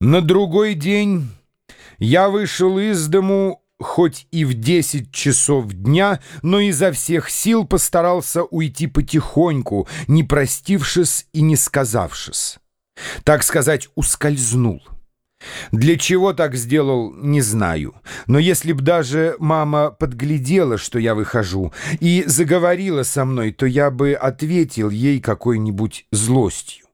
На другой день я вышел из дому хоть и в десять часов дня, но изо всех сил постарался уйти потихоньку, не простившись и не сказавшись. Так сказать, ускользнул. Для чего так сделал, не знаю. Но если б даже мама подглядела, что я выхожу, и заговорила со мной, то я бы ответил ей какой-нибудь злостью.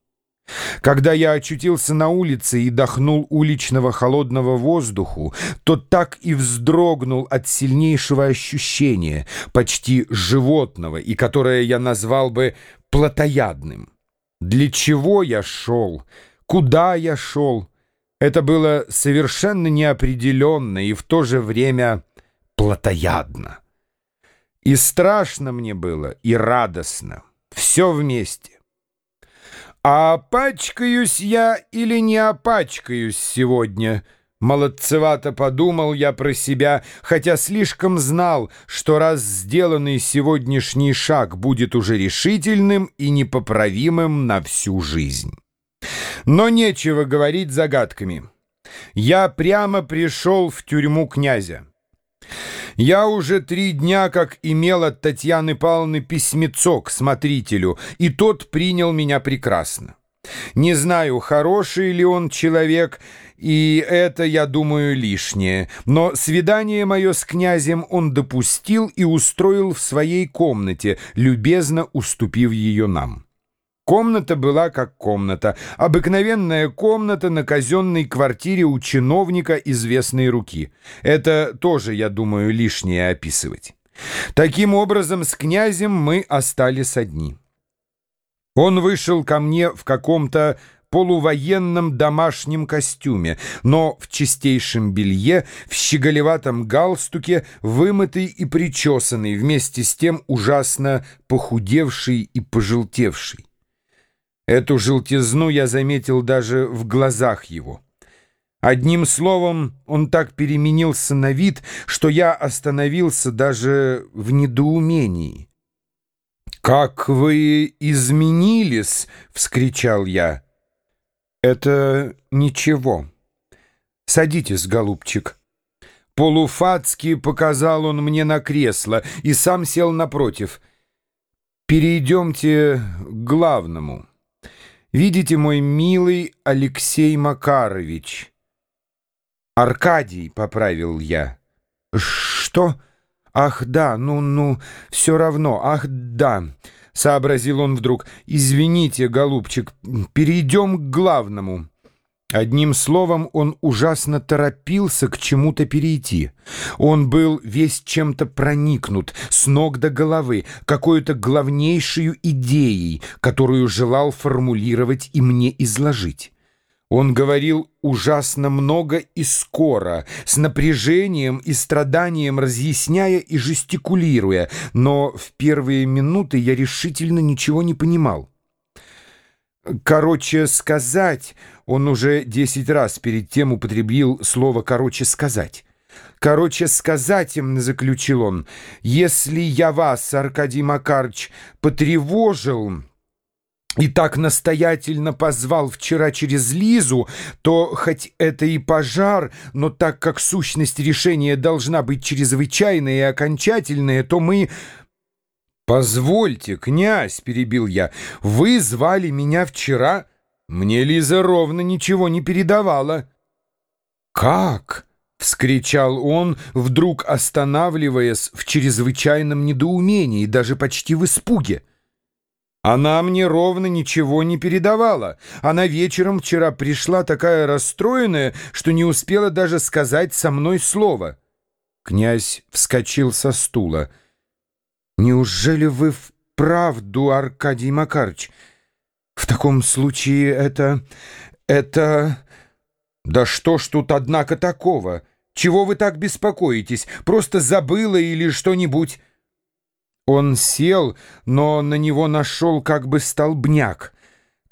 Когда я очутился на улице и дохнул уличного холодного воздуху, то так и вздрогнул от сильнейшего ощущения, почти животного, и которое я назвал бы плотоядным. Для чего я шел? Куда я шел? Это было совершенно неопределенно и в то же время плотоядно. И страшно мне было, и радостно. Все вместе. А опачкаюсь я или не опачкаюсь сегодня? Молодцевато подумал я про себя, хотя слишком знал, что раз сделанный сегодняшний шаг будет уже решительным и непоправимым на всю жизнь. Но нечего говорить загадками. Я прямо пришел в тюрьму князя. Я уже три дня как имел от Татьяны Павловны письмецо к смотрителю, и тот принял меня прекрасно. Не знаю, хороший ли он человек, и это, я думаю, лишнее. Но свидание мое с князем он допустил и устроил в своей комнате, любезно уступив ее нам. Комната была как комната, обыкновенная комната на казенной квартире у чиновника известной руки. Это тоже, я думаю, лишнее описывать. Таким образом, с князем мы остались одни. Он вышел ко мне в каком-то полувоенном домашнем костюме, но в чистейшем белье, в щеголеватом галстуке, вымытый и причесанный, вместе с тем ужасно похудевший и пожелтевший. Эту желтизну я заметил даже в глазах его. Одним словом, он так переменился на вид, что я остановился даже в недоумении. «Как вы изменились!» — вскричал я. «Это ничего. Садитесь, голубчик». Полуфацки показал он мне на кресло и сам сел напротив. «Перейдемте к главному». Видите, мой милый Алексей Макарович. Аркадий, поправил я. Что? Ах, да, ну-ну, все равно, ах, да, сообразил он вдруг. Извините, голубчик, перейдем к главному. Одним словом, он ужасно торопился к чему-то перейти. Он был весь чем-то проникнут, с ног до головы, какой-то главнейшей идеей, которую желал формулировать и мне изложить. Он говорил ужасно много и скоро, с напряжением и страданием разъясняя и жестикулируя, но в первые минуты я решительно ничего не понимал. Короче сказать, он уже десять раз перед тем употребил слово «короче сказать». «Короче сказать им», — заключил он, — «если я вас, Аркадий Макарыч, потревожил...» и так настоятельно позвал вчера через Лизу, то хоть это и пожар, но так как сущность решения должна быть чрезвычайная и окончательная, то мы «Позвольте, князь», — перебил я, — «вы звали меня вчера? Мне Лиза ровно ничего не передавала». «Как?» — вскричал он, вдруг останавливаясь в чрезвычайном недоумении, даже почти в испуге. «Она мне ровно ничего не передавала. Она вечером вчера пришла такая расстроенная, что не успела даже сказать со мной слово». Князь вскочил со стула. Неужели вы вправду, Аркадий Макарыч? В таком случае это... это... Да что ж тут, однако, такого? Чего вы так беспокоитесь? Просто забыла или что-нибудь? Он сел, но на него нашел как бы столбняк.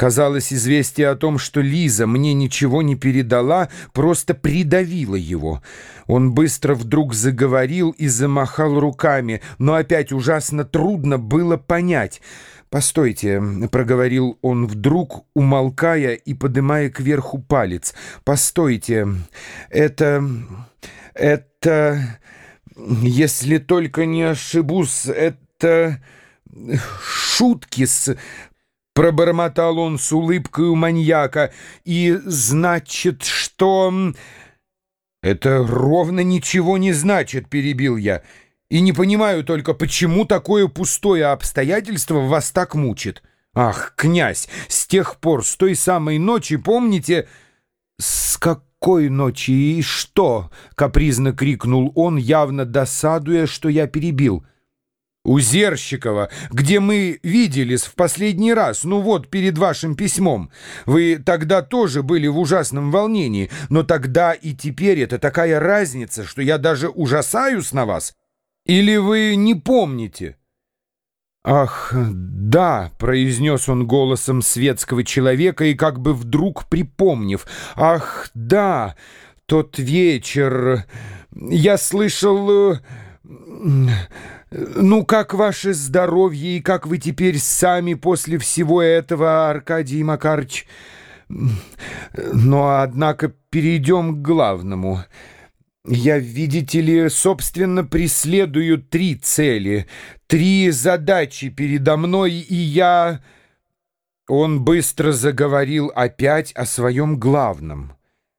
Казалось, известие о том, что Лиза мне ничего не передала, просто придавило его. Он быстро вдруг заговорил и замахал руками, но опять ужасно трудно было понять. «Постойте», — проговорил он вдруг, умолкая и подымая кверху палец. «Постойте, это... это... если только не ошибусь, это... шутки с...» Пробормотал он с улыбкой у маньяка. «И значит, что...» «Это ровно ничего не значит», — перебил я. И не понимаю только, почему такое пустое обстоятельство вас так мучит. Ах, князь, с тех пор, с той самой ночи, помните... С какой ночи и что? Капризно крикнул он, явно досадуя, что я перебил. У Зерщикова, где мы виделись в последний раз, ну вот, перед вашим письмом. Вы тогда тоже были в ужасном волнении, но тогда и теперь это такая разница, что я даже ужасаюсь на вас. Или вы не помните?» «Ах, да», — произнес он голосом светского человека и как бы вдруг припомнив. «Ах, да, тот вечер... Я слышал... Ну, как ваше здоровье и как вы теперь сами после всего этого, Аркадий Макарыч? Но, однако, перейдем к главному». Я, видите ли, собственно, преследую три цели, три задачи передо мной, и я... Он быстро заговорил опять о своем главном.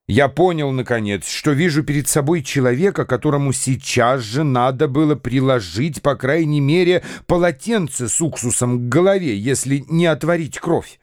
Я понял, наконец, что вижу перед собой человека, которому сейчас же надо было приложить, по крайней мере, полотенце с уксусом к голове, если не отварить кровь.